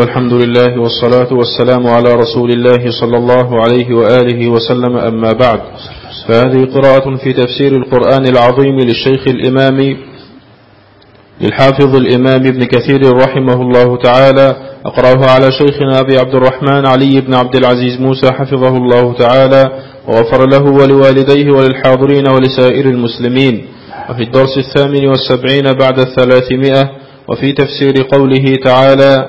والحمد لله والصلاة والسلام على رسول الله صلى الله عليه وآله وسلم. أما بعد فهذه قراءة في تفسير القرآن العظيم للشيخ الإمام للحافظ الإمام ابن كثير رحمه الله تعالى. أقرأه على شيخنا أبي عبد الرحمن علي بن عبد العزيز موسى حفظه الله تعالى وغفر له ولوالديه وللحاضرين ولسائر المسلمين. وفي الدرس الثامن والسبعين بعد الثلاثمائة وفي تفسير قوله تعالى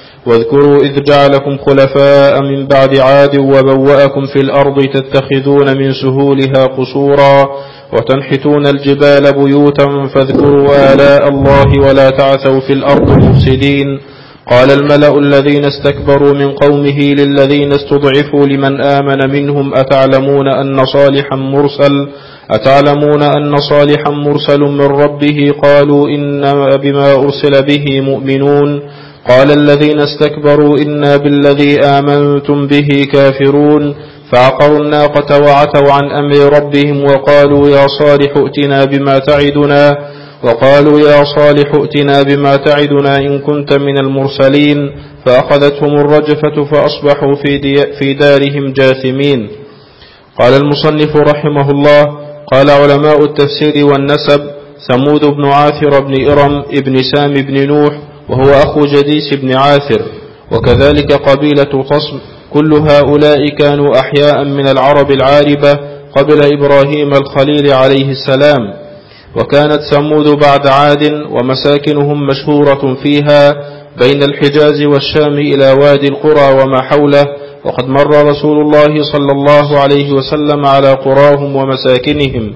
واذكروا إذ جعلكم خلفاء من بعد عاد وبوأكم في الأرض تتخذون من سهولها قصورا وتنحتون الجبال بيوتا فاذكروا آلاء الله ولا تعثوا في الأرض مفسدين. قال الملأ الذين استكبروا من قومه للذين استضعفوا لمن آمن منهم أتعلمون أن صالحا مرسل؟ أتعلمون أن صالحا مرسل من ربه؟ قالوا إنا بما أرسل به مؤمنون. قال الذين استكبروا إنا بالذي آمنتم به كافرون فعقروا الناقة وعتوا عن أمر ربهم وقالوا يا صالح ائتنا بما تعدنا وقالوا يا صالح ائتنا بما تعدنا إن كنت من المرسلين فأخذتهم الرجفة فأصبحوا في, في دارهم جاثمين. قال المصنف رحمه الله قال علماء التفسير والنسب ثمود بن عاثر بن إرم ابن سام بن نوح وهو أخو جديس بن عاثر وكذلك قبيلة تصم كل هؤلاء كانوا أحياء من العرب العاربة قبل إبراهيم الخليل عليه السلام. وكانت ثمود بعد عاد ومساكنهم مشهورة فيها بين الحجاز والشام إلى وادي القرى وما حوله وقد مر رسول الله صلى الله عليه وسلم على قراهم ومساكنهم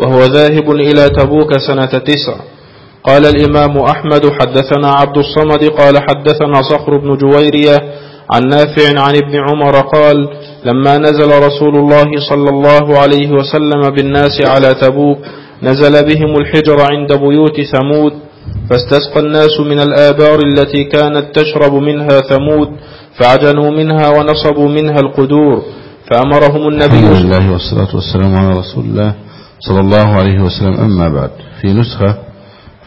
وهو ذاهب إلى تبوك سنة تسع. قال الإمام أحمد حدثنا عبد الصمد قال حدثنا صخر بن جويرية عن نافع عن ابن عمر قال لما نزل رسول الله صلى الله عليه وسلم بالناس على تبوك نزل بهم الحجر عند بيوت ثمود فاستسقى الناس من الآبار التي كانت تشرب منها ثمود فعجنوا منها ونصبوا منها القدور فأمرهم النبي الحمد لله والصلاة والسلام على رسول الله صلى الله عليه وسلم. أما بعد في نسخة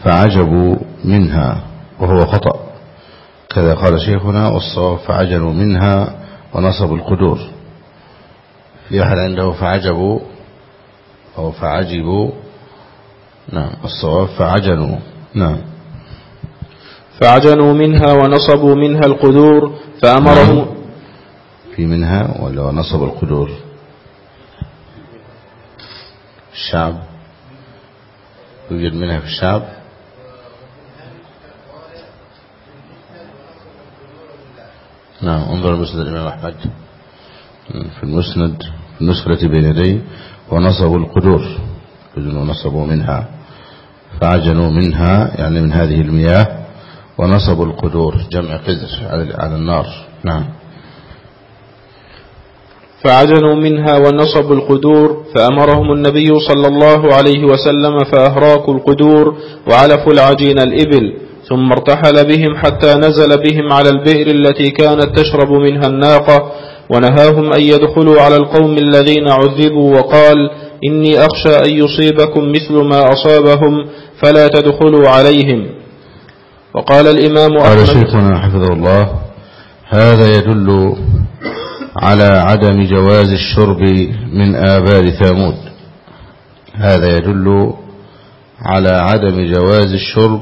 فعجبوا منها وهو خطأ. كذا قال شيخنا والصواب فعجلوا منها ونصبوا القدور. في أحد عنده فعجبوا أو فعجبوا نعم الصواب فعجلوا نعم. فعجنوا منها ونصبوا منها القدور فأمرهم نعم. في منها ولا نصب القدور؟ الشعب. يوجد منها في الشعب؟ نعم انظر مسند الإمام أحمد. في المسند في النسخة بين يدي ونصبوا القدور ونصبوا منها فعجنوا منها يعني من هذه المياه ونصبوا القدور جمع قدر على النار. نعم. فعجنوا منها ونصبوا القدور فأمرهم النبي صلى الله عليه وسلم فأهراكوا القدور وعلفوا العجين الإبل ثم ارتحل بهم حتى نزل بهم على البئر التي كانت تشرب منها الناقة ونهاهم أن يدخلوا على القوم الذين عذبوا وقال إني أخشى أن يصيبكم مثل ما أصابهم فلا تدخلوا عليهم. وقال الإمام قال أحمد شيخنا حفظه الله هذا يدل على عدم جواز الشرب من آبار ثامود. هذا يدل على عدم جواز الشرب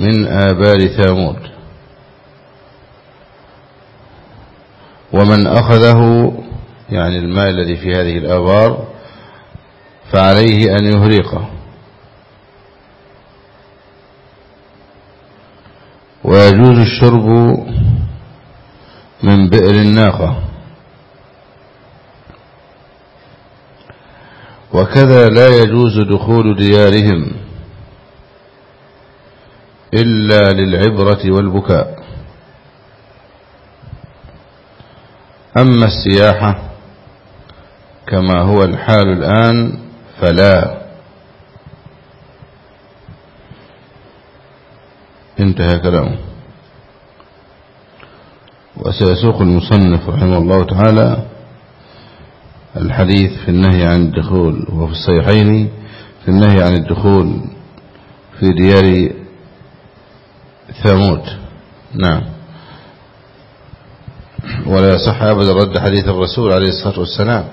من آبار ثامود. ومن أخذه يعني الماء الذي في هذه الآبار فعليه أن يهريقه. ويجوز الشرب من بئر الناقة. وكذا لا يجوز دخول ديارهم. إلا للعبرة والبكاء. أما السياحة كما هو الحال الآن فلا. انتهى كلامه. وسيسوق المصنف رحمه الله تعالى الحديث في النهي عن الدخول وفي الصحيحين في النهي عن الدخول في ديار ثامود نعم. ولا يصح أبدا رد حديث الرسول عليه الصلاة والسلام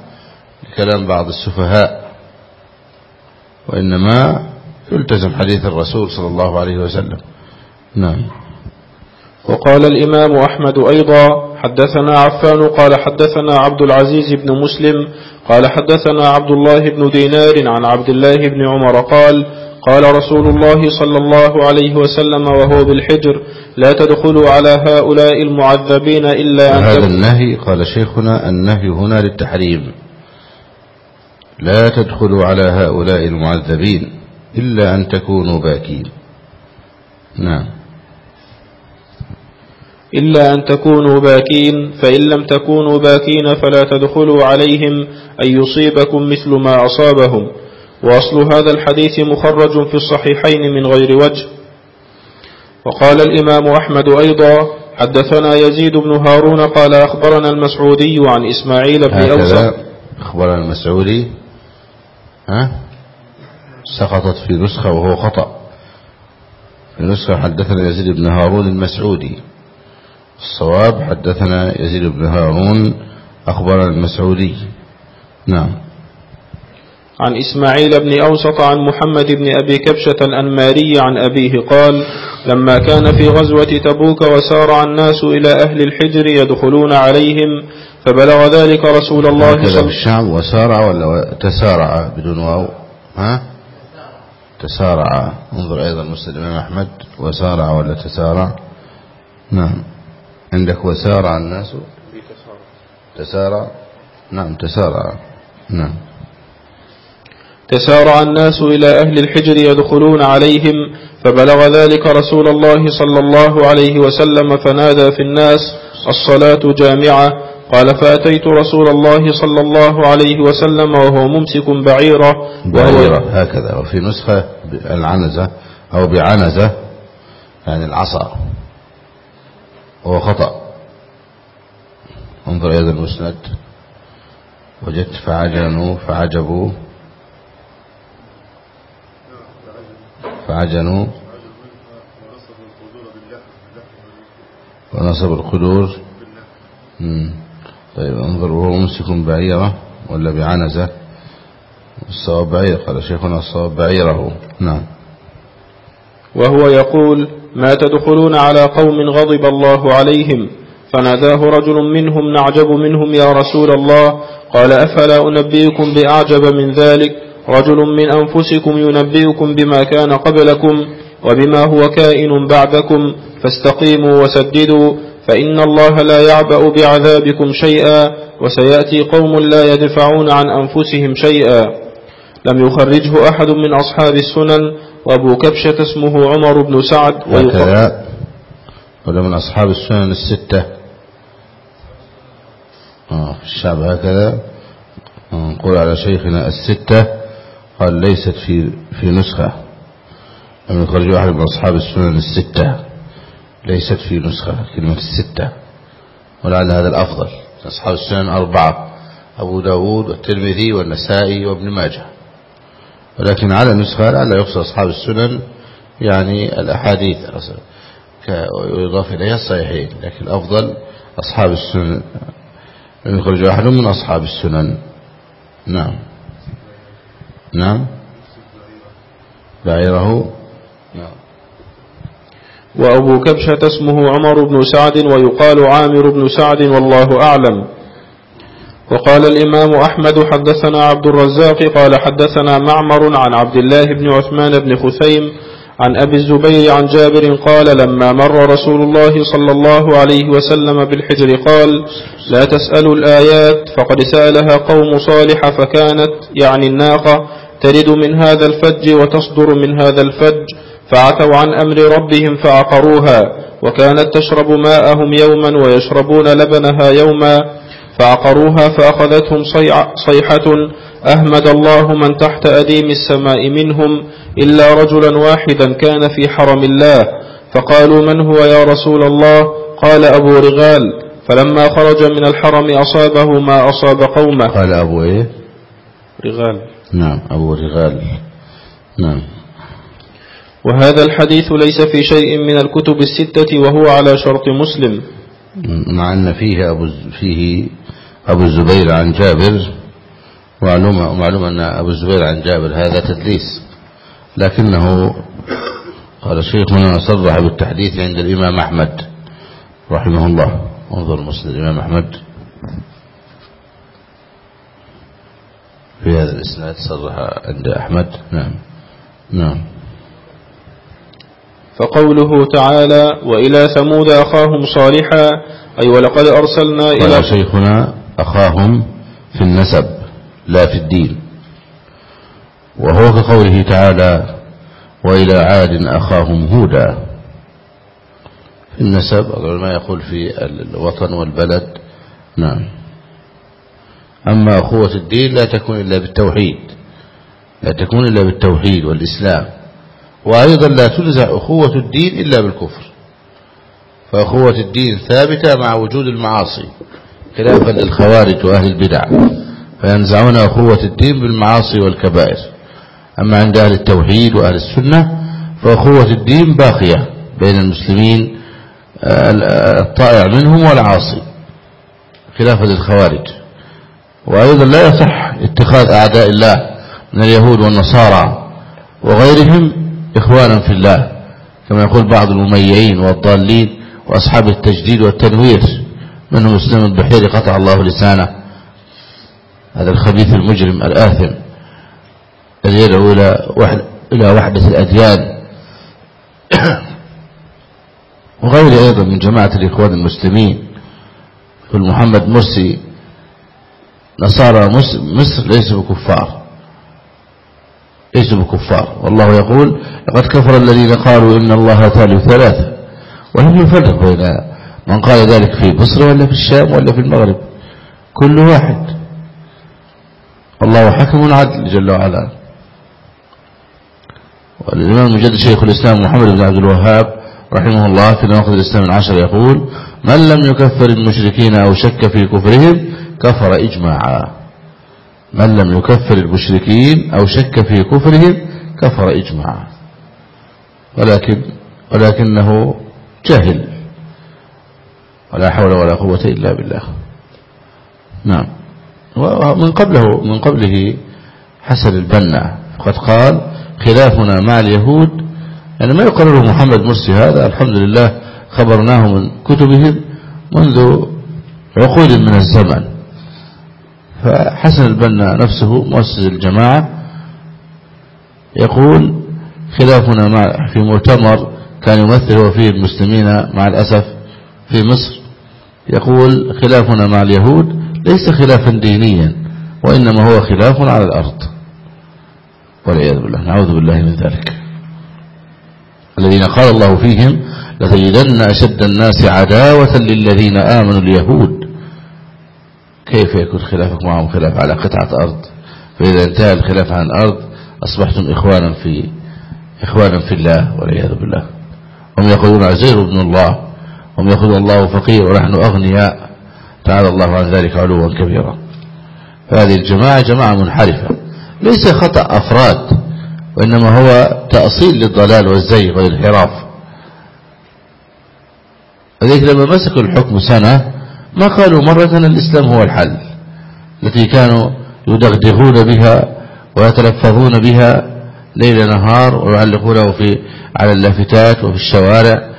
لكلام بعض السفهاء وإنما يلتزم حديث الرسول صلى الله عليه وسلم. نعم. وقال الإمام أحمد أيضا حدثنا عفان قال حدثنا عبد العزيز بن مسلم قال حدثنا عبد الله بن دينار عن عبد الله بن عمر قال قال رسول الله صلى الله عليه وسلم وهو بالحجر لا تدخلوا على هؤلاء المعذبين إلا أن هذا النهي قال شيخنا النهي هنا للتحريم لا تدخلوا على هؤلاء المعذبين إلا أن تكونوا باكين. نعم. إلا أن تكونوا باكين فإن لم تكونوا باكين فلا تدخلوا عليهم أن يصيبكم مثل ما أصابهم. وأصل هذا الحديث مخرج في الصحيحين من غير وجه. وقال الإمام أحمد أيضا حدثنا يزيد بن هارون قال أخبرنا المسعودي عن إسماعيل بن أوسى أخبرنا المسعودي ها؟ سقطت في نسخة وهو خطأ. في نسخة حدثنا يزيد بن هارون المسعودي. الصواب حدثنا يزيد بن هارون أخبرنا المسعودي. نعم. عن إسماعيل بن أوسط عن محمد بن أبي كبشة الأنماري عن أبيه قال لما كان في غزوة تبوك وسارع الناس إلى أهل الحجر يدخلون عليهم فبلغ ذلك رسول الله صلى الله عليه وسلم الشعب وسارع ولا تسارع بدون واو؟ ها؟ تسارع. انظر أيضا مسلم أحمد. وسارع ولا تسارع؟ نعم. عندك وسارع الناس؟ تسارع؟ نعم تسارع. نعم. تسارع الناس إلى أهل الحجر يدخلون عليهم فبلغ ذلك رسول الله صلى الله عليه وسلم فنادى في الناس الصلاة جامعة. قال فأتيت رسول الله صلى الله عليه وسلم وهو ممسك بعيرة. بعيرة هكذا وفي نسخة العنزة أو بعنزة يعني العصا. وهو خطأ. انظر هذا المسند. وجدت فعجنوا فعجبوا. فعجنوا ونصب القدور. طيب انظر وهو ممسك بعيرة ولا بعنزة؟ الصواب بعير قال شيخنا الصواب بعيره. نعم. وهو يقول ما تدخلون على قوم غضب الله عليهم فناداه رجل منهم نعجب منهم يا رسول الله قال أفلا أنبئكم بأعجب من ذلك؟ رجل من أنفسكم ينبئكم بما كان قبلكم وبما هو كائن بعدكم فاستقيموا وسددوا فإن الله لا يعبأ بعذابكم شيئا وسيأتي قوم لا يدفعون عن أنفسهم شيئا. لم يخرجه أحد من أصحاب السنن وأبو كبشة اسمه عمر بن سعد وكذا ولا من أصحاب السنن الستة. آه الشعب هكذا. نقول على شيخنا الستة. قال ليست في في نسخة. لم يخرجوا أحد من أصحاب السنن الستة. ليست في نسخة كلمة الستة. ولعل هذا الأفضل. أصحاب السنن أربعة أبو داود والترمذي والنسائي وابن ماجه. ولكن على نسخة لعل يقصد أصحاب السنن يعني الأحاديث. ويضاف إليها الصحيحين. لكن الأفضل أصحاب السنن. لم يخرج أحد من أصحاب السنن. نعم. نعم. بعيره. نعم. وأبو كبشة اسمه عمر بن سعد ويقال عامر بن سعد والله أعلم. وقال الإمام أحمد حدثنا عبد الرزاق قال حدثنا معمر عن عبد الله بن عثمان بن خثيم عن أبي الزبير عن جابر قال لما مر رسول الله صلى الله عليه وسلم بالحجر قال لا تسألوا الآيات فقد سألها قوم صالح فكانت يعني الناقة ترد من هذا الفج وتصدر من هذا الفج فعتوا عن أمر ربهم فعقروها وكانت تشرب ماءهم يوما ويشربون لبنها يوما فعقروها فأخذتهم صيحة أهمد الله من تحت أديم السماء منهم إلا رجلا واحدا كان في حرم الله. فقالوا من هو يا رسول الله؟ قال أبو رغال. فلما خرج من الحرم أصابه ما أصاب قومه. قال أبو إيه؟ رغال. نعم أبو رغال. نعم. وهذا الحديث ليس في شيء من الكتب الستة وهو على شرط مسلم. مع أن فيه أبو فيه أبو الزبير عن جابر معلومة معلومة أن أبو الزبير عن جابر هذا تدليس. لكنه قال شيخنا صرح بالتحديث عند الإمام أحمد رحمه الله. انظر مسلم الإمام أحمد. في هذا الإسناد صرح عند أحمد. نعم. نعم. فقوله تعالى وإلى ثمود أخاهم صالحا أي ولقد أرسلنا إلى شيخنا أخاهم في النسب لا في الدين. وهو كقوله تعالى وإلى عاد أخاهم هودا. في النسب ما يقول في الوطن والبلد. نعم. أما أخوة الدين لا تكون إلا بالتوحيد. لا تكون إلا بالتوحيد والإسلام. وأيضا لا تنزع أخوة الدين إلا بالكفر. فأخوة الدين ثابتة مع وجود المعاصي. خلافا للخوارج وأهل البدع فينزعون أخوة الدين بالمعاصي والكبائر. أما عند أهل التوحيد وأهل السنة فأخوة الدين باقية بين المسلمين الطائع منهم والعاصي. خلافا للخوارج. وأيضا لا يصح اتخاذ أعداء الله من اليهود والنصارى وغيرهم إخوانا في الله كما يقول بعض المميعين والضالين وأصحاب التجديد والتنوير. منهم مسلم البحيري قطع الله لسانه. هذا الخبيث المجرم الآثم الذي يدعو إلى إلى وحدة الأديان. وغير أيضا من جماعة الإخوان المسلمين. كل محمد مرسي نصارى مصر ليسوا بكفار. ليسوا بكفار. والله يقول لقد كفر الذين قالوا إن الله ثالث ثلاثة. ولم يفرق بين من قال ذلك في مصر ولا في الشام ولا في المغرب؟ كل واحد. الله حكم عدل جل وعلا. والإمام المجدد شيخ الإسلام محمد بن عبد الوهاب رحمه الله في نواقض الإسلام العشر يقول من لم يكفر المشركين أو شك في كفرهم كفر إجماعا. من لم يكفر المشركين أو شك في كفرهم كفر إجماعا. ولكن ولكنه جاهل. ولا حول ولا قوة إلا بالله. نعم. ومن قبله من قبله حسن البنا. قد قال خلافنا مع اليهود. يعني ما يقرره محمد مرسي هذا الحمد لله خبرناه من كتبهم منذ عقود من الزمن. فحسن البنا نفسه مؤسس الجماعة يقول خلافنا مع في مؤتمر كان يمثل فيه المسلمين مع الأسف في مصر. يقول خلافنا مع اليهود ليس خلافا دينيا وإنما هو خلاف على الأرض. والعياذ بالله نعوذ بالله من ذلك. الذين قال الله فيهم لتجدن أشد الناس عداوة للذين آمنوا اليهود. كيف يكون خلافك معهم خلاف على قطعة أرض؟ فإذا انتهى الخلاف عن الأرض أصبحتم إخوانا في إخوانا في الله والعياذ بالله. هم يقولون عزير ابن الله هم يقولون الله فقير ونحن أغنياء. تعالى الله عن ذلك علوا كبيرا. فهذه الجماعة جماعة منحرفة. ليس خطأ أفراد وإنما هو تأصيل للضلال والزيغ والانحراف. وذلك لما مسكوا الحكم سنة ما قالوا مرة الإسلام هو الحل. التي كانوا يدغدغون بها ويتلفظون بها ليل نهار ويعلقونه في على اللافتات وفي الشوارع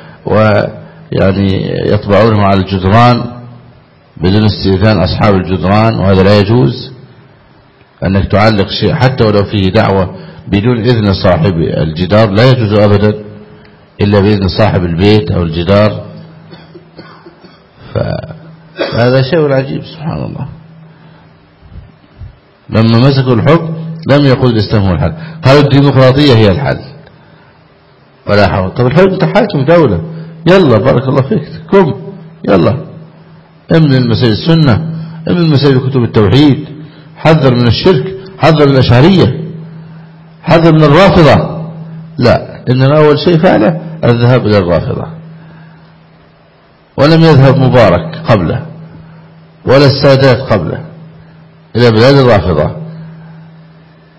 ويعني يطبعونه على الجدران بدون استئذان أصحاب الجدران وهذا لا يجوز. أنك تعلق شيء حتى ولو فيه دعوة بدون إذن صاحب الجدار لا يجوز أبدا إلا بإذن صاحب البيت أو الجدار. فهذا شيء عجيب سبحان الله. لما مسكوا الحكم لم يقول الإسلام هو الحل. قالوا الديمقراطية هي الحل. ولا حول. طب الحل انت حاكم دولة. يلا بارك الله فيك. قم يلا. امن المسائل السنة امن مسائل كتب التوحيد حذر من الشرك حذر من الأشعرية حذر من الرافضة. لا إنما أول شيء فعله الذهاب إلى الرافضة. ولم يذهب مبارك قبله ولا السادات قبله إلى بلاد الرافضة.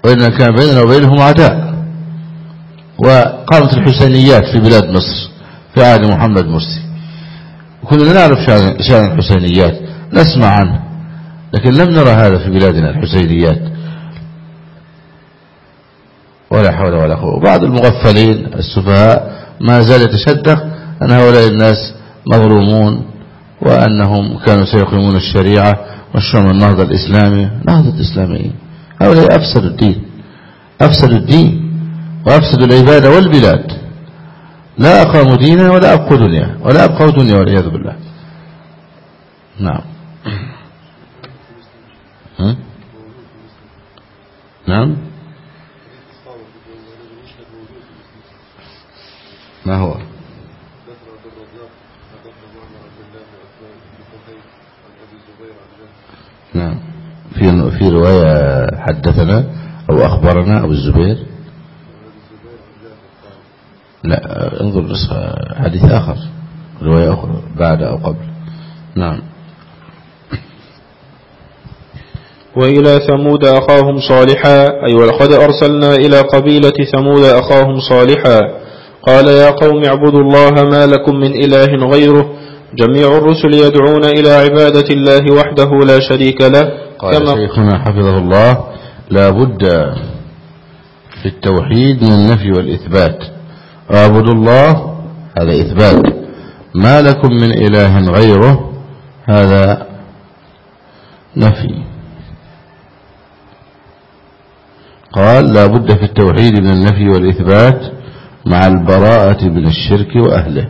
وإن كان بيننا وبينهم عداء وقامت الحسينيات في بلاد مصر. عهد محمد مرسي. وكنا نعرف شأن الحسينيات نسمع عنه لكن لم نرى هذا في بلادنا الحسينيات. ولا حول ولا قوة. وبعض المغفلين السفهاء ما زال يتشدق أن هؤلاء الناس مظلومون وأنهم كانوا سيقيمون الشريعة وشرم النهضة الإسلامي نهضة إسلامية هؤلاء أفسدوا الدين. أفسدوا الدين وأفسدوا العبادة والبلاد. لا أقاموا دينا ولا أبقوا دنيا ولا أبقوا دنيا والعياذ بالله. نعم. ها؟ نعم. ما هو؟ نعم. في في رواية حدثنا أو أخبرنا أبو الزبير لا انظر نسخة حديث آخر رواية أخرى بعد أو قبل. نعم. وإلى ثمود أخاهم صالحا أي ولقد أرسلنا إلى قبيلة ثمود أخاهم صالحا. قال يا قوم اعبدوا الله ما لكم من إله غيره. جميع الرسل يدعون إلى عبادة الله وحده لا شريك له. قال كما شيخنا حفظه الله لا بد في التوحيد من النفي والإثبات. اعبدوا الله هذا إثبات. ما لكم من إله غيره هذا نفي. قال لا بد في التوحيد من النفي والإثبات مع البراءة من الشرك وأهله.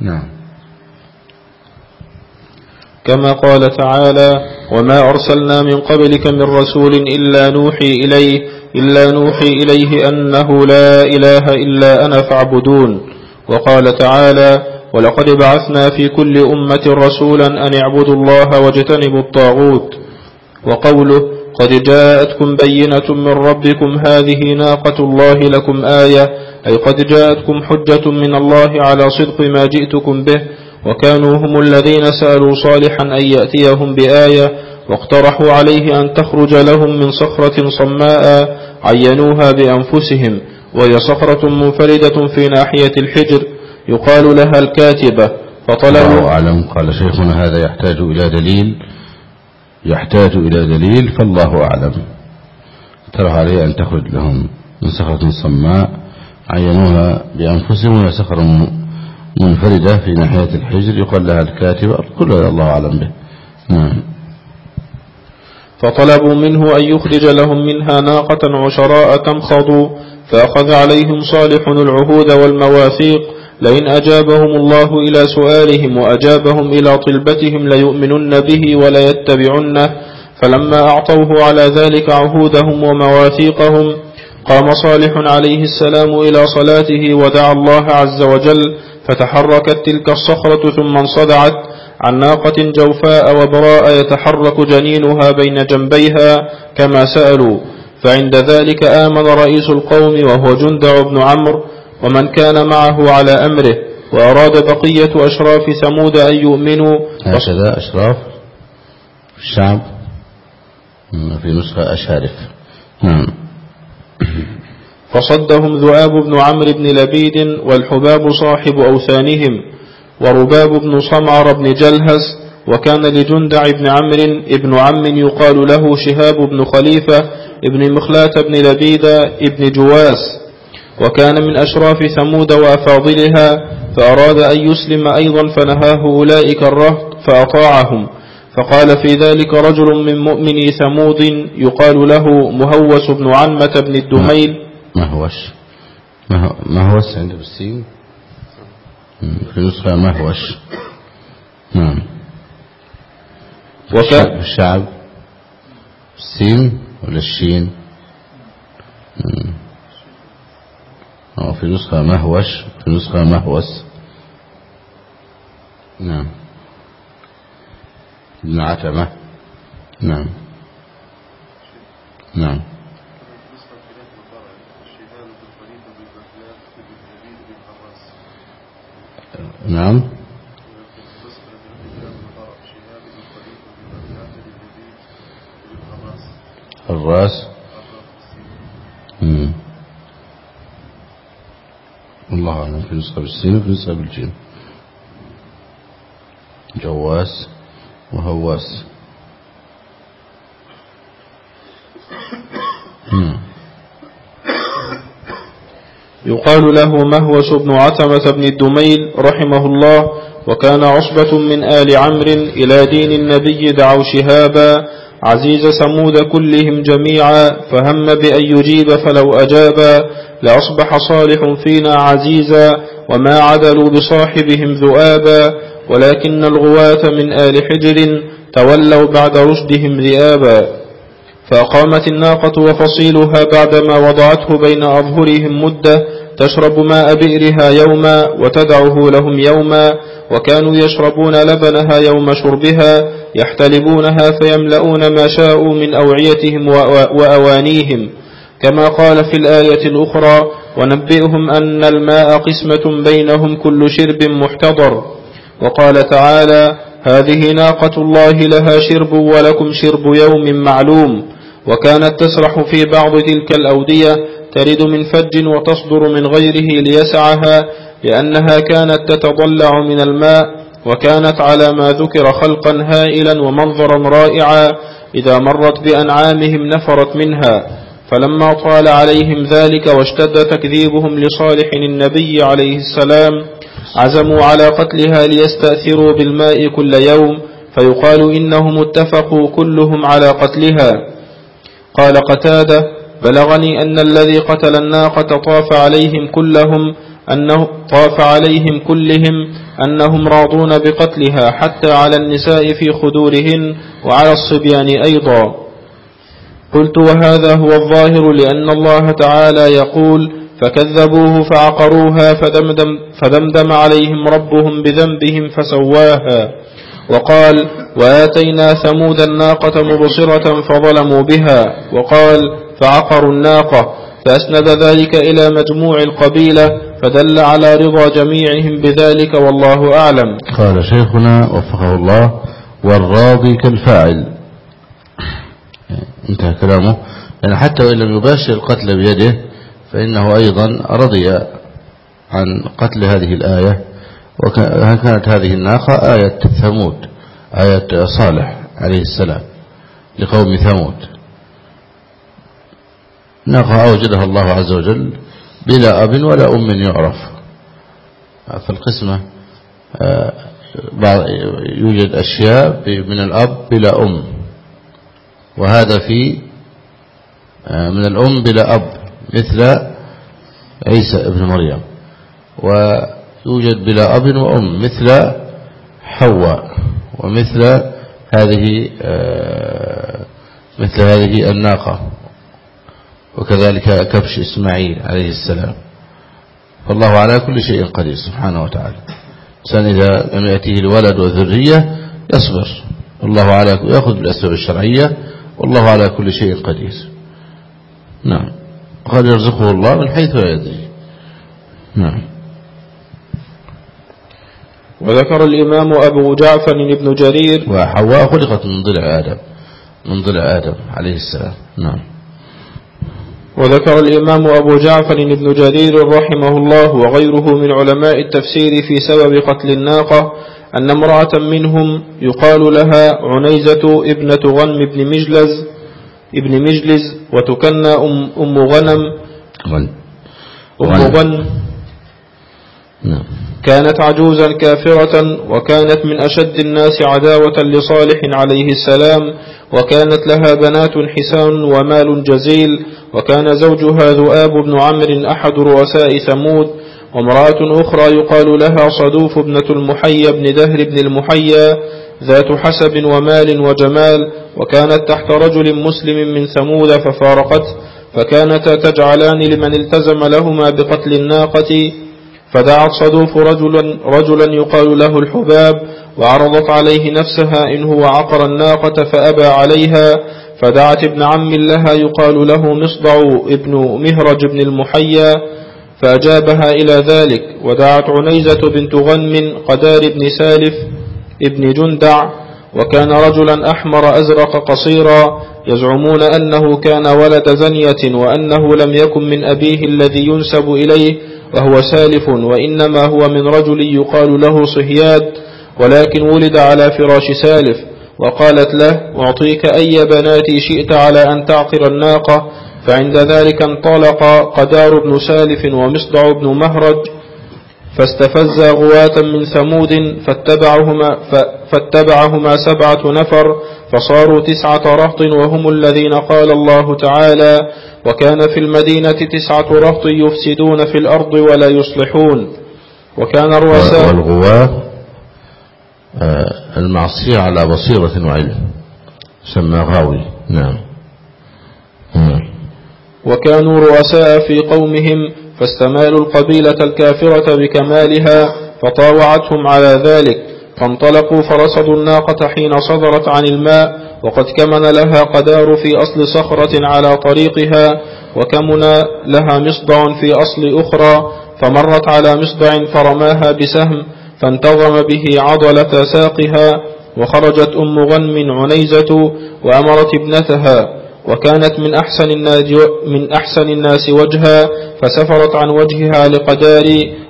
نعم. كما قال تعالى وما أرسلنا من قبلك من رسول إلا نوحي إليه إلا نوحي إليه أنه لا إله إلا أنا فاعبدون. وقال تعالى ولقد بعثنا في كل أمة رسولا أن اعبدوا الله واجتنبوا الطاغوت. وقوله قد جاءتكم بينة من ربكم هذه ناقة الله لكم آية أي قد جاءتكم حجة من الله على صدق ما جئتكم به. وكانوا هم الذين سألوا صالحا أن يأتيهم بآية واقترحوا عليه أن تخرج لهم من صخرة صماء عينوها بأنفسهم وهي صخرة منفردة في ناحية الحجر يقال لها الكاتبة فطلبوا الله أعلم. قال شيخنا هذا يحتاج إلى دليل. يحتاج إلى دليل فالله أعلم. اقترح عليه أن تخرج لهم من صخرة صماء عينوها بأنفسهم وهي صخرة منفردة في ناحية الحجر يقال لها الكاتبة كل هذا الله أعلم به. نعم. فطلبوا منه أن يخرج لهم منها ناقة عشراء تمخض فأخذ عليهم صالح العهود والمواثيق لئن أجابهم الله إلى سؤالهم وأجابهم إلى طلبتهم ليؤمنن به وليتبعنه. فلما أعطوه على ذلك عهودهم ومواثيقهم قام صالح عليه السلام إلى صلاته ودعا الله عز وجل فتحركت تلك الصخرة ثم انصدعت عن ناقة جوفاء وبراء يتحرك جنينها بين جنبيها كما سألوا. فعند ذلك آمن رئيس القوم وهو جندع بن عمرو ومن كان معه على أمره وأراد بقية أشراف ثمود أن يؤمنوا. هكذا أشراف الشعب في نسخة أشارف. نعم. فصدهم ذؤاب بن عمرو بن لبيد والحباب صاحب أوثانهم ورباب بن صمعر بن جلهس وكان لجندع بن عمرو ابن عم يقال له شهاب بن خليفة ابن مخلاة بن لبيد ابن جواس. وكان من أشراف ثمود وأفاضلها فأراد أن يسلم أيضا فنهاه أولئك الرهط فأطاعهم. فقال في ذلك رجل من مؤمني ثمود يقال له مهوس بن عنمة بن الدميل مهوش مهوس عند بالسين في نسخة مهوش نعم. وكان الشعب السين ولا الشين أو في نسخة مهوش في نسخة مهوس نعم. بن عتمة نعم. نعم. نعم. الراس. مم. الله أعلم في نسخة بالسين وفي نسخة بالجيم. جواس وهواس. يقال له مهوس بن عتمة بن الدميل رحمه الله وكان عصبة من آل عمرو إلى دين النبي دعوا شهابا عزيز ثمود كلهم جميعا فهم بأن يجيب فلو أجابا لأصبح صالح فينا عزيزا وما عدلوا بصاحبهم ذؤابا ولكن الغواة من آل حجر تولوا بعد رشدهم ذئابا. فأقامت الناقة وفصيلها بعدما وضعته بين أظهرهم مدة تشرب ماء بئرها يوما وتدعه لهم يوما وكانوا يشربون لبنها يوم شربها يحتلبونها فيملؤون ما شاءوا من أوعيتهم وأوانيهم. كما قال في الآية الأخرى ونبئهم أن الماء قسمة بينهم كل شرب محتضر وقال تعالى هذه ناقة الله لها شرب ولكم شرب يوم معلوم وكانت تسرح في بعض تلك الأودية ترد من فج وتصدر من غيره ليسعها لأنها كانت تتضلع من الماء وكانت على ما ذكر خلقا هائلا ومنظرا رائعا إذا مرت بأنعامهم نفرت منها. فلما طال عليهم ذلك واشتد تكذيبهم لصالح النبي عليه السلام عزموا على قتلها ليستأثروا بالماء كل يوم فيقال إنهم اتفقوا كلهم على قتلها. قال قتادة بلغني أن الذي قتل الناقة طاف عليهم كلهم أنه طاف عليهم كلهم أنهم راضون بقتلها حتى على النساء في خدورهن وعلى الصبيان أيضا. قلت وهذا هو الظاهر لأن الله تعالى يقول فكذبوه فعقروها فدمدم, فدمدم عليهم ربهم بذنبهم فسواها. وقال وآتينا ثمود الناقة مبصرة فظلموا بها. وقال فعقروا الناقة. فأسند ذلك إلى مجموع القبيلة فدل على رضا جميعهم بذلك والله أعلم. قال شيخنا وفقه الله والراضي كالفاعل. انتهى كلامه. يعني حتى وإن لم يباشر القتل بيده فإنه أيضا رضي عن قتل هذه الآية. وكانت هذه الناقة آية ثمود آية صالح عليه السلام لقوم ثمود؟ ناقة أوجدها الله عز وجل بلا أب ولا أم يعرف. فالقسمة آه، يوجد أشياء من الأب بلا أم. وهذا في آه، من الأم بلا أب مثل عيسى ابن مريم. ويوجد بلا أب وأم مثل حواء ومثل هذه آه، مثل هذه الناقة وكذلك كبش إسماعيل عليه السلام. فالله على كل شيء قدير سبحانه وتعالى. الإنسان إذا لم يأتيه الولد وذرية يصبر. الله على يأخذ بالأسباب الشرعية. والله على كل شيء قدير. نعم. قد يرزقه الله من حيث لا يدري. نعم. وذكر الإمام أبو جعفر بن جرير وحواء خلقت من ضلع آدم من ضلع آدم عليه السلام. نعم. وذكر الإمام أبو جعفر بن جرير رحمه الله وغيره من علماء التفسير في سبب قتل الناقة أن امرأة منهم يقال لها عنيزة ابنة غنم بن مجلز ابن مجلز وتكنى أم, أم غنم. غن أم غن نعم. كانت عجوزا كافرة وكانت من أشد الناس عداوة لصالح عليه السلام وكانت لها بنات حسان ومال جزيل وكان زوجها ذؤاب بن عمرو أحد رؤساء ثمود وامرأة أخرى يقال لها صدوف ابنة المحيى بن دهر بن المحيى ذات حسب ومال وجمال وكانت تحت رجل مسلم من ثمود ففارقته فكانتا تجعلان لمن التزم لهما بقتل الناقة فدعت صدوف رجلا, رجلا يقال له الحباب وعرضت عليه نفسها إن هو عقر الناقة فأبى عليها. فدعت ابن عم لها يقال له مصدع ابن مهرج بن المحيا. فأجابها إلى ذلك ودعت عنيزة بنت غنم قدار بن سالف ابن جندع. وكان رجلا أحمر أزرق قصيرا يزعمون أنه كان ولد زنية وأنه لم يكن من أبيه الذي ينسب إليه. وهو سالف وإنما هو من رجل يقال له صهياد ولكن ولد على فراش سالف وقالت له أعطيك أي بناتي شئت على أن تعقر الناقة؟ فعند ذلك انطلق قدار بن سالف ومصدع بن مهرج فاستفزا غواة من ثمود فاتبعهما, فاتبعهما سبعة نفر فصاروا تسعة رهط وهم الذين قال الله تعالى وكان في المدينة تسعة رهط يفسدون في الأرض ولا يصلحون. وكان الرؤساء والغواة آه، المعصية على بصيرة وعلم سمى غاوي. نعم. وكانوا رؤساء في قومهم فاستمالوا القبيلة الكافرة بكمالها فطاوعتهم على ذلك فانطلقوا فرصدوا الناقة حين صدرت عن الماء وقد كمن لها قدار في أصل صخرة على طريقها وكمن لها مصدع في أصل أخرى فمرت على مصدع فرماها بسهم فانتظم به عضلة ساقها وخرجت أم غنم عنيزة وأمرت ابنتها. وكانت من أحسن الناس من أحسن الناس وجها فسفرت عن وجهها لقدار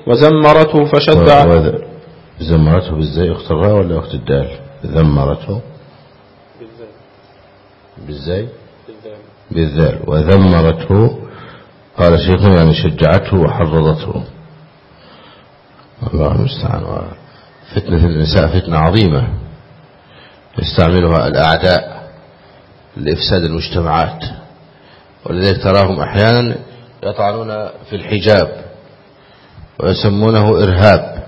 وزمرته فشد زمرته بالزي أخت الراء ولا أخت الدال؟ زمرته. بالزي بالذال. وذمرته قال شيخنا يعني شجعته وحرضته. الله المستعان. فتنة النساء فتنة عظيمة. يستعملها الأعداء. لإفساد المجتمعات ولذلك تراهم أحيانا يطعنون في الحجاب ويسمونه إرهاب.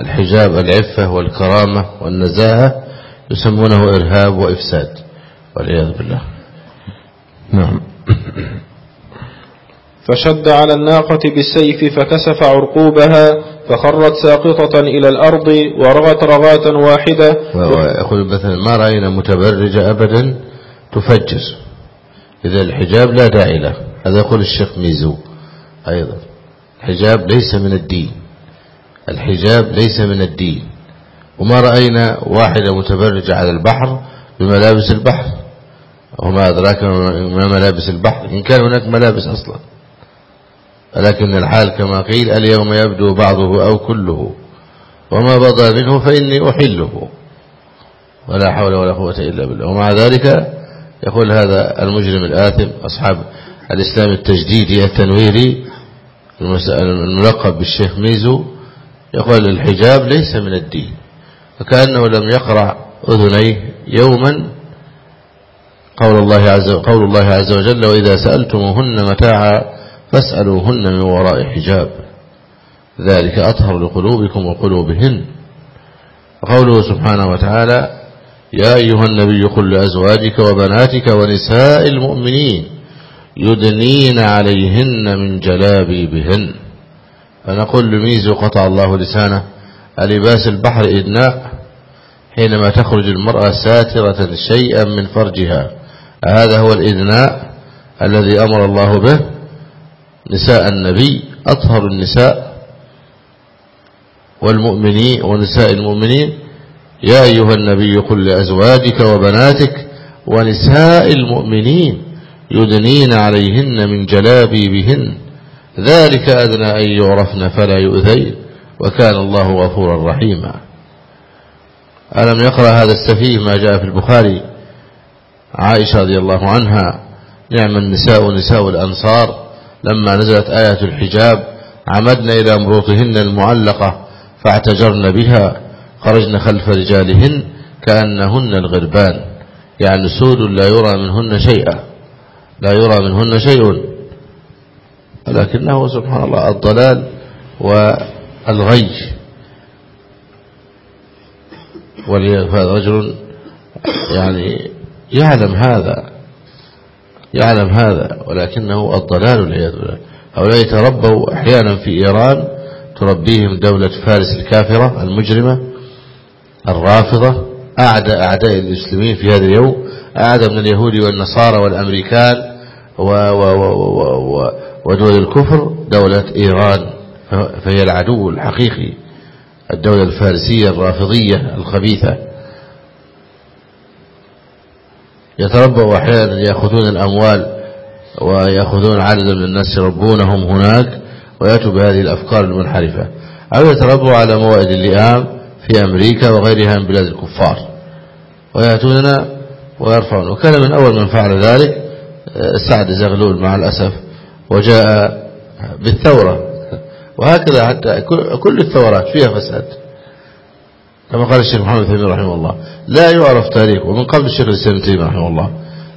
الحجاب العفة والكرامة والنزاهة يسمونه إرهاب وإفساد والعياذ بالله. نعم. فشد على الناقة بالسيف فكسف عرقوبها فخرت ساقطة إلى الأرض ورغت رغاة واحدة. يقول مثلا ما رأينا متبرجة أبدا تفجر إذا الحجاب لا داعي له. هذا يقول الشيخ ميزو أيضا. الحجاب ليس من الدين. الحجاب ليس من الدين. وما رأينا واحدة متبرجة على البحر بملابس البحر. وما أدراك ما ملابس البحر. إن كان هناك ملابس أصلا. ولكن الحال كما قيل اليوم يبدو بعضه أو كله. وما بضى منه فإني أحله. ولا حول ولا قوة إلا بالله. ومع ذلك يقول هذا المجرم الآثم أصحاب الإسلام التجديدي التنويري الملقب بالشيخ ميزو يقول الحجاب ليس من الدين. وكأنه لم يقرأ أذنيه يوما قول الله عز قول الله عز وجل وإذا سألتموهن متاعا فاسألوهن من وراء حجاب. ذلك أطهر لقلوبكم وقلوبهن. وقوله سبحانه وتعالى يا أيها النبي قل لأزواجك وبناتك ونساء المؤمنين يدنين عليهن من جلابيبهن. فنقول لميز قطع الله لسانه ألباس البحر إدناء حينما تخرج المرأة ساترة شيئا من فرجها. هذا هو الإدناء الذي أمر الله به نساء النبي أطهر النساء والمؤمنين ونساء المؤمنين. يا أيها النبي قل لأزواجك وبناتك ونساء المؤمنين يدنين عليهن من جلابيبهن. ذلك أدنى أن يعرفن فلا يؤذين وكان الله غفورا رحيما. ألم يقرأ هذا السفيه ما جاء في البخاري؟ عائشة رضي الله عنها نعم النساء نساء الأنصار. لما نزلت آية الحجاب عمدنا إلى مروطهن المعلقة فاعتجرن بها خرجن خلف رجالهن كأنهن الغربان. يعني سود لا يرى منهن شيئا. لا يرى منهن شيء. ولكنه سبحان الله الضلال والغي. رجل يعني يعلم هذا. يعلم هذا ولكنه الضلال والعياذ بالله. هؤلاء تربوا أحيانا في إيران تربيهم دولة فارس الكافرة المجرمة الرافضة أعدى أعداء المسلمين في هذا اليوم أعدى من اليهود والنصارى والأمريكان و و و و ودول الكفر دولة إيران. فهي العدو الحقيقي الدولة الفارسية الرافضية الخبيثة. يتربوا أحيانا يأخذون الأموال ويأخذون عددا من الناس يربونهم هناك ويأتوا بهذه الأفكار المنحرفة. أو يتربوا على موائد اللئام في أمريكا وغيرها من بلاد الكفار. ويأتوننا ويرفعون. وكان من أول من فعل ذلك آه، سعد زغلول مع الأسف وجاء بالثورة. وهكذا حتى كل الثورات فيها فساد. كما قال الشيخ محمد ثمين رحمه الله لا يعرف تاريخ ومن قبل الشيخ الإسلام تيمية رحمه الله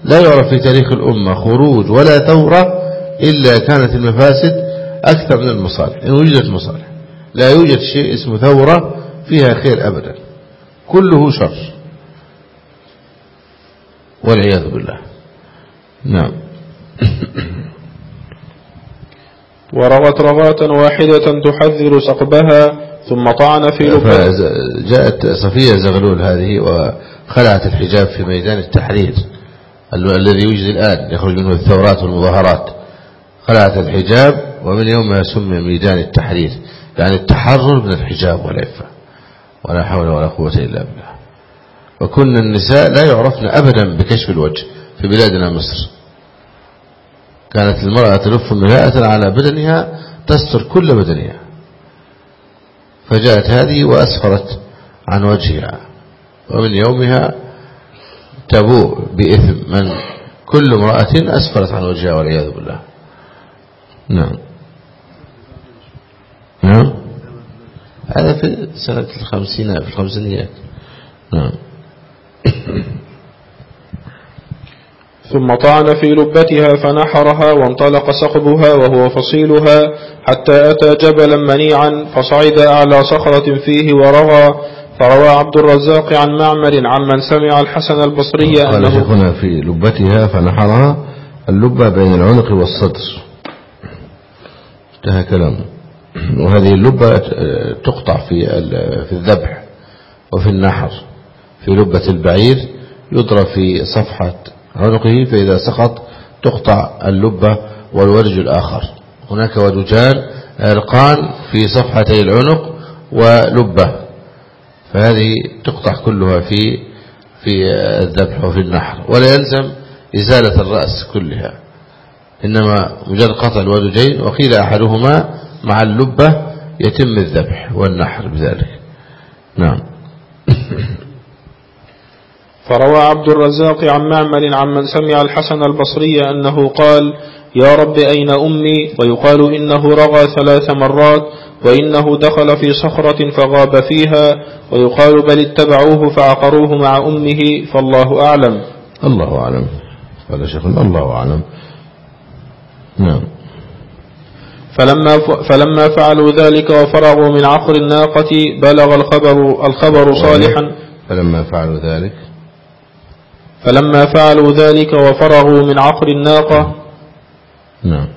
لا يعرف في تاريخ الأمة خروج ولا ثورة إلا كانت المفاسد أكثر من المصالح إن وجدت مصالح. لا يوجد شيء اسمه ثورة فيها خير أبدا كله شر. والعياذ بالله. نعم. وروت رغاة واحدة تحذر سقبها ثم طعن في لبها جاءت صفية زغلول هذه وخلعت الحجاب في ميدان التحرير الذي يوجد الآن يخرج منه الثورات والمظاهرات. خلعت الحجاب ومن يومها سمي ميدان التحرير. يعني التحرر من الحجاب والعفة. ولا حول ولا قوة إلا بالله. وكن النساء لا يعرفن أبدا بكشف الوجه في بلادنا مصر. كانت المرأة تلف ملاءة على بدنها تستر كل بدنها. فجاءت هذه وأسفرت عن وجهها. ومن يومها تبوء بإثم من كل امرأة أسفرت عن وجهها والعياذ بالله. نعم. نعم. هذا في سنة الخمسينات في الخمسينيات. نعم. ثم طعن في لبتها فنحرها وانطلق سقبها وهو فصيلها حتى أتى جبلا منيعا فصعد أعلى صخرة فيه ورغى. فروى عبد الرزاق عن معمر عمن سمع الحسن البصري قال شيخنا في لبتها فنحرها اللبة بين العنق والصدر. انتهى كلامه وهذه اللبة تقطع في في الذبح وفي النحر. في لبة البعير يضرب في صفحة عنقه فإذا سقط تقطع اللبة والورج الآخر. هناك ودجان عرقان في صفحتي العنق ولبة فهذه تقطع كلها في في الذبح وفي النحر ولا يلزم إزالة الرأس كلها إنما مجرد قطع الودجين وقيل أحدهما مع اللبة يتم الذبح والنحر بذلك. نعم. فروى عبد الرزاق عن معمر عمن سمع الحسن البصري أنه قال يا رب أين أمي؟ ويقال إنه رغى ثلاث مرات وإنه دخل في صخرة فغاب فيها. ويقال بل اتبعوه فعقروه مع أمه فالله أعلم. الله أعلم. قال شيخ الله أعلم. نعم. فلما فلما فعلوا ذلك وفرغوا من عقر الناقة بلغ الخبر الخبر صالحا. فلما فعلوا ذلك فلما فعلوا ذلك وفرغوا من عقر الناقة نعم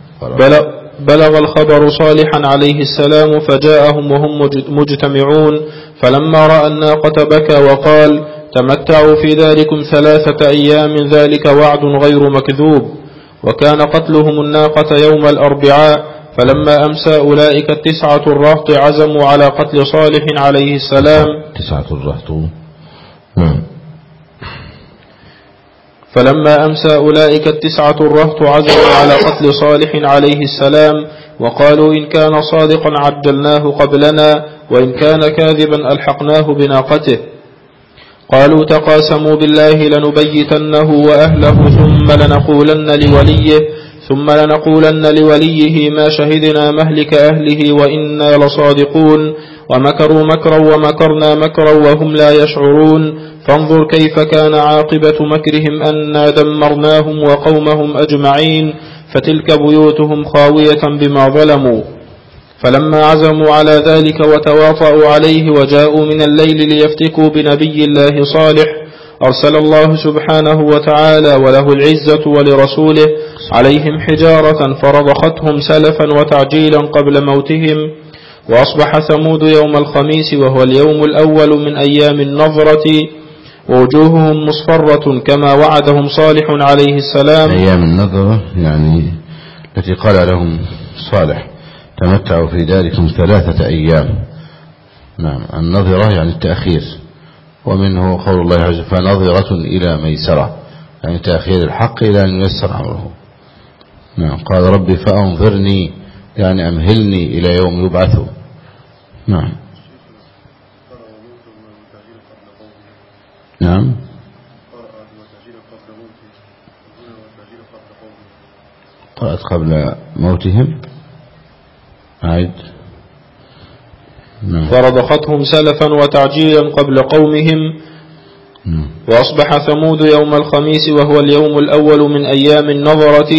بلغ, الخبر صالحا عليه السلام فجاءهم وهم مجتمعون. فلما رأى الناقة بكى وقال تمتعوا في ذلكم ثلاثة أيام ذلك وعد غير مكذوب. وكان قتلهم الناقة يوم الأربعاء. فلما أمسى أولئك التسعة الرهط عزموا على قتل صالح عليه السلام. تسعة الرهط. نعم. فلما أمسى أولئك التسعة الرهط عزموا على قتل صالح عليه السلام وقالوا إن كان صادقا عجلناه قبلنا وإن كان كاذبا ألحقناه بناقته. قالوا تقاسموا بالله لنبيتنه وأهله ثم لنقولن لوليه ثم لنقولن لوليه ما شهدنا مهلك أهله وإنا لصادقون. ومكروا مكرا ومكرنا مكرا وهم لا يشعرون. فانظر كيف كان عاقبة مكرهم أنا دمرناهم وقومهم أجمعين. فتلك بيوتهم خاوية بما ظلموا. فلما عزموا على ذلك وتواطؤوا عليه وجاءوا من الليل ليفتكوا بنبي الله صالح. أرسل الله سبحانه وتعالى وله العزة ولرسوله عليهم حجارة فرضختهم سلفا وتعجيلا قبل موتهم. وأصبح ثمود يوم الخميس وهو اليوم الأول من أيام النظرة ووجوههم مصفرة كما وعدهم صالح عليه السلام. أيام النظرة يعني التي قال لهم صالح تمتعوا في داركم ثلاثة أيام. نعم النظرة يعني التأخير ومنه قول الله عز وجل فنظرة إلى ميسرة يعني تأخير الحق إلى أن ييسر أمره. نعم قال ربي فأنظرني يعني أمهلني إلى يوم يبعثوا نعم. نعم. قرأت قبل موتهم. عيد. نعم. فرضختهم سلفا وتعجيلا قبل قومهم. نعم. وأصبح ثمود يوم الخميس وهو اليوم الأول من أيام النظرة.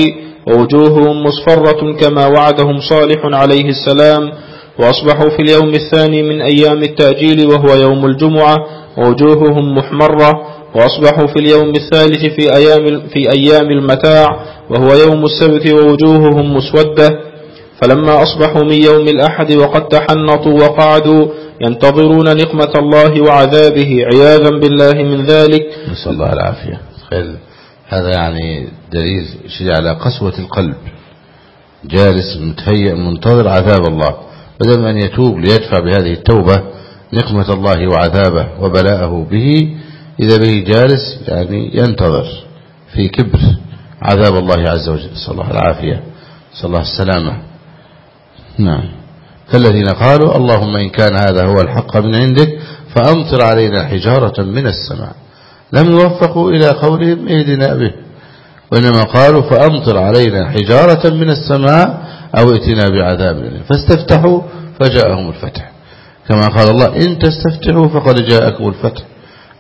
ووجوههم مصفرة كما وعدهم صالح عليه السلام وأصبحوا في اليوم الثاني من أيام التأجيل وهو يوم الجمعة ووجوههم محمرة وأصبحوا في اليوم الثالث في أيام, في أيام المتاع وهو يوم السبت ووجوههم مسودة. فلما أصبحوا من يوم الأحد وقد تحنطوا وقعدوا ينتظرون نقمة الله وعذابه عياذا بالله من ذلك. نسأل الله العافية. خير. هذا يعني دليل شيء على قسوة القلب. جالس متهيئ منتظر عذاب الله. بدل من يتوب ليدفع بهذه التوبة نقمة الله وعذابه وبلاءه به إذا به جالس يعني ينتظر في كبر عذاب الله عز وجل. صلى الله العافية. صلى الله السلامة. نعم. كالذين قالوا اللهم إن كان هذا هو الحق من عندك فأمطر علينا حجارة من السماء. لم يوفقوا إلى قولهم اهدنا به. وإنما قالوا فأمطر علينا حجارة من السماء أو ائتنا بعذاب فاستفتحوا فجاءهم الفتح. كما قال الله إن تستفتحوا فقد جاءكم الفتح.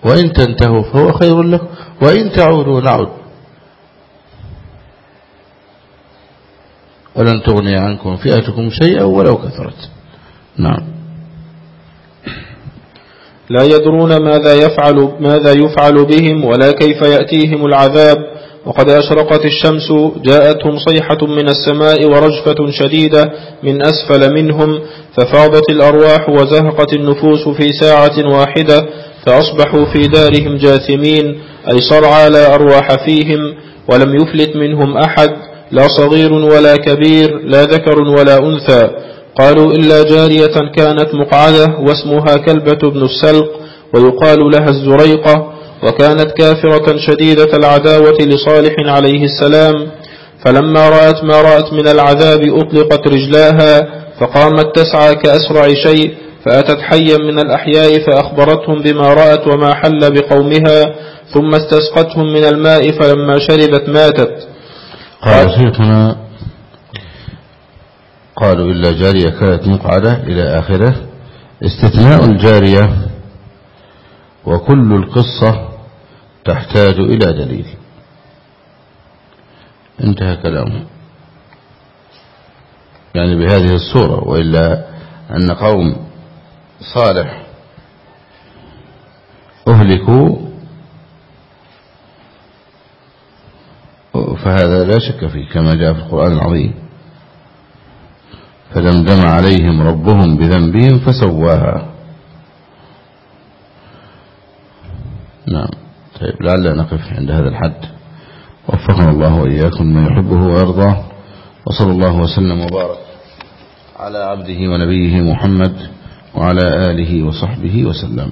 وإن تنتهوا فهو خير لكم. وإن تعودوا نعود. ولن تغني عنكم فئتكم شيئا ولو كثرت. نعم. لا يدرون ماذا يفعل ماذا يفعل بهم ولا كيف يأتيهم العذاب. وقد أشرقت الشمس جاءتهم صيحة من السماء ورجفة شديدة من أسفل منهم ففاضت الأرواح وزهقت النفوس في ساعة واحدة فأصبحوا في دارهم جاثمين أي صرعى لا أرواح فيهم ولم يفلت منهم أحد لا صغير ولا كبير لا ذكر ولا أنثى. قالوا إلا جارية كانت مقعدة واسمها كلبة بن السلق ويقال لها الزريقة وكانت كافرة شديدة العداوة لصالح عليه السلام فلما رأت ما رأت من العذاب أطلقت رجلاها فقامت تسعى كأسرع شيء فأتت حيا من الأحياء فأخبرتهم بما رأت وما حل بقومها ثم استسقتهم من الماء فلما شربت ماتت. قال شيخنا قالوا إلا جارية كانت مقعدة إلى آخره. استثناء الجارية وكل القصة تحتاج إلى دليل. انتهى كلامه. يعني بهذه الصورة وإلا أن قوم صالح أهلكوا فهذا لا شك فيه كما جاء في القرآن العظيم. فدمدم عليهم ربهم بذنبهم فسواها. نعم. طيب لعل نقف عند هذا الحد. وفقنا الله وإياكم من يحبه ويرضاه وصلى الله وسلم وبارك على عبده ونبيه محمد وعلى آله وصحبه وسلم.